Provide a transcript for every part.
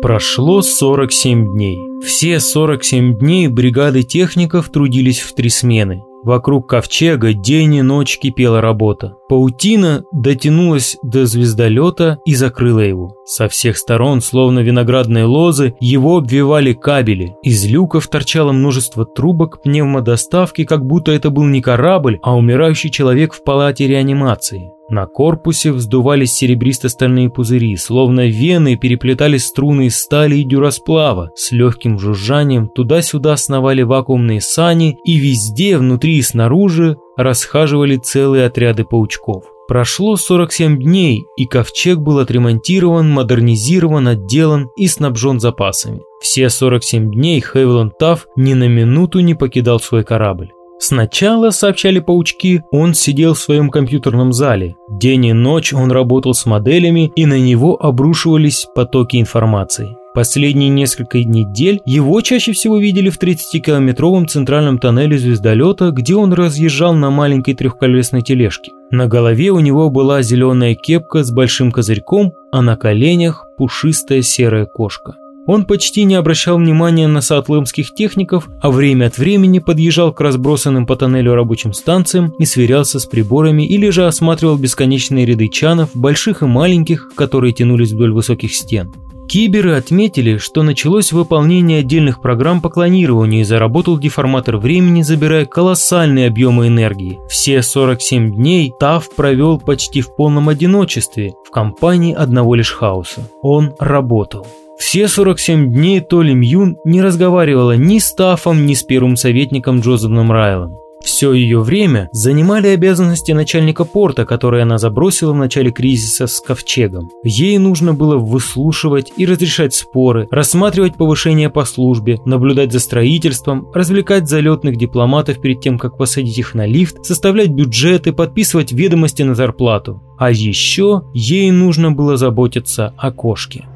Прошло 47 дней. Все 47 дней бригады техников трудились в три смены. Вокруг ковчега день и ночь кипела работа. Паутина дотянулась до звездолета и закрыла его. Со всех сторон, словно виноградные лозы, его обвивали кабели. Из люков торчало множество трубок пневмодоставки, как будто это был не корабль, а умирающий человек в палате реанимации. На корпусе вздувались серебристо-стальные пузыри, словно вены переплетали струны из стали и дюрасплава. С легким жужжанием туда-сюда сновали вакуумные сани, и везде, внутри и снаружи, расхаживали целые отряды паучков. Прошло 47 дней, и ковчег был отремонтирован, модернизирован, отделан и снабжен запасами. Все 47 дней Хевиланд Тафф ни на минуту не покидал свой корабль. Сначала, сообщали паучки, он сидел в своем компьютерном зале. День и ночь он работал с моделями, и на него обрушивались потоки информации. Последние несколько недель его чаще всего видели в 30-километровом центральном тоннеле звездолета, где он разъезжал на маленькой трехколесной тележке. На голове у него была зеленая кепка с большим козырьком, а на коленях пушистая серая кошка. Он почти не обращал внимания на саатлымских техников, а время от времени подъезжал к разбросанным по тоннелю рабочим станциям и сверялся с приборами или же осматривал бесконечные ряды чанов, больших и маленьких, которые тянулись вдоль высоких стен. Киберы отметили, что началось выполнение отдельных программ по клонированию и заработал деформатор времени, забирая колоссальные объемы энергии. Все 47 дней ТАФ провел почти в полном одиночестве, в компании одного лишь хаоса. Он работал. Все 47 дней Толи Мьюн не разговаривала ни с Тафом, ни с первым советником Джозефом Райлом. Все ее время занимали обязанности начальника порта, которые она забросила в начале кризиса с ковчегом. Ей нужно было выслушивать и разрешать споры, рассматривать повышение по службе, наблюдать за строительством, развлекать залетных дипломатов перед тем, как посадить их на лифт, составлять бюджеты, подписывать ведомости на зарплату. А еще ей нужно было заботиться о кошке.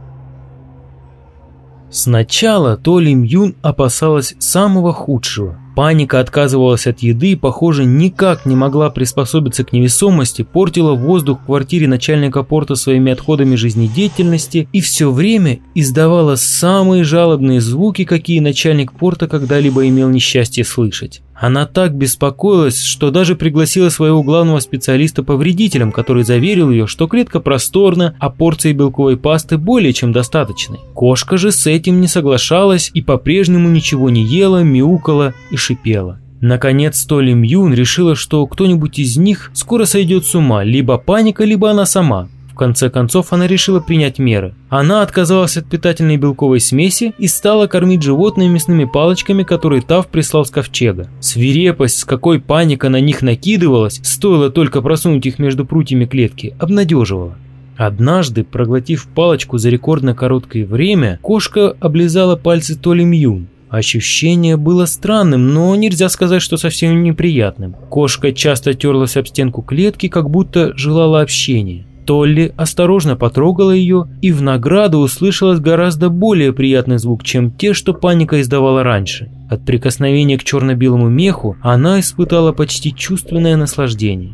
Сначала Толи Мьюн опасалась самого худшего. Паника отказывалась от еды и, похоже, никак не могла приспособиться к невесомости, портила воздух в квартире начальника порта своими отходами жизнедеятельности и все время издавала самые жалобные звуки, какие начальник порта когда-либо имел несчастье слышать. Она так беспокоилась, что даже пригласила своего главного специалиста по вредителям, который заверил ее, что клетка просторна, а порции белковой пасты более чем достаточны. Кошка же с этим не соглашалась и по-прежнему ничего не ела, мяукала и шипела. Наконец, Толи Мьюн решила, что кто-нибудь из них скоро сойдет с ума, либо паника, либо она сама. В конце концов, она решила принять меры. Она отказалась от питательной белковой смеси и стала кормить животные мясными палочками, которые Тав прислал с ковчега. Свирепость, с какой паника на них накидывалась, стоило только просунуть их между прутьями клетки, обнадеживала. Однажды, проглотив палочку за рекордно короткое время, кошка облизала пальцы Толи Мьюн. Ощущение было странным, но нельзя сказать, что совсем неприятным. Кошка часто терлась об стенку клетки, как будто желала общения. Толли осторожно потрогала ее и в награду услышала гораздо более приятный звук, чем те, что паника издавала раньше. От прикосновения к черно-белому меху она испытала почти чувственное наслаждение.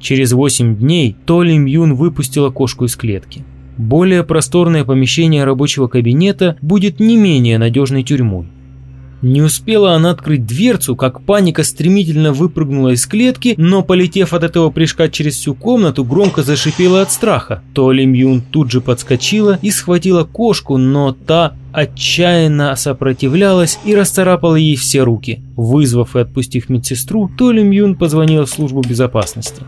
Через 8 дней Толли Мьюн выпустила кошку из клетки. Более просторное помещение рабочего кабинета будет не менее надежной тюрьмой. Не успела она открыть дверцу, как паника стремительно выпрыгнула из клетки, но, полетев от этого прыжка через всю комнату, громко зашипела от страха. Толи Мьюн тут же подскочила и схватила кошку, но та отчаянно сопротивлялась и расцарапала ей все руки. Вызвав и отпустив медсестру, Толи Мьюн позвонила в службу безопасности.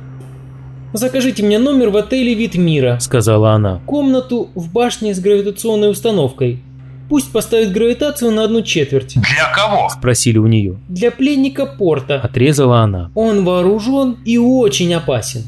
«Закажите мне номер в отеле «Вид мира», — сказала она. «Комнату в башне с гравитационной установкой. Пусть поставит гравитацию на одну четверть. Для кого? Спросили у нее. Для пленника порта. Отрезала она. Он вооружен и очень опасен.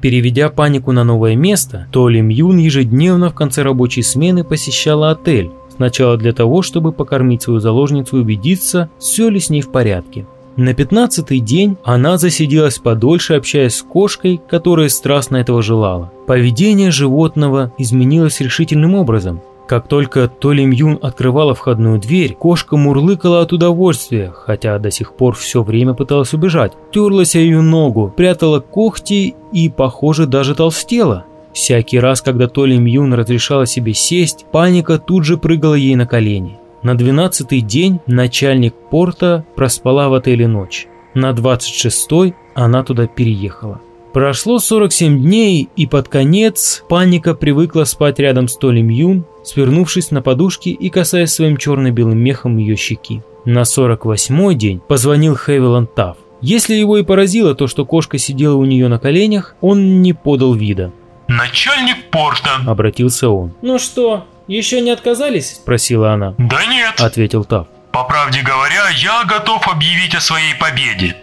Переведя панику на новое место, Толи Мьюн ежедневно в конце рабочей смены посещала отель. Сначала для того, чтобы покормить свою заложницу и убедиться, все ли с ней в порядке. На пятнадцатый день она засиделась подольше, общаясь с кошкой, которая страстно этого желала. Поведение животного изменилось решительным образом. Как только Толи Мьюн открывала входную дверь, кошка мурлыкала от удовольствия, хотя до сих пор все время пыталась убежать. Терлась ее ногу, прятала когти и, похоже, даже толстела. Всякий раз, когда Толи Мьюн разрешала себе сесть, паника тут же прыгала ей на колени. На двенадцатый день начальник порта проспала в отеле ночь. На двадцать шестой она туда переехала. Прошло 47 дней, и под конец паника привыкла спать рядом с Толи Мьюн, свернувшись на подушке и касаясь своим черно-белым мехом ее щеки. На 48-й день позвонил Хевиланд Тафф. Если его и поразило то, что кошка сидела у нее на коленях, он не подал вида. «Начальник порта», — обратился он. «Ну что, еще не отказались?» — спросила она. «Да нет», — ответил Тафф. «По правде говоря, я готов объявить о своей победе.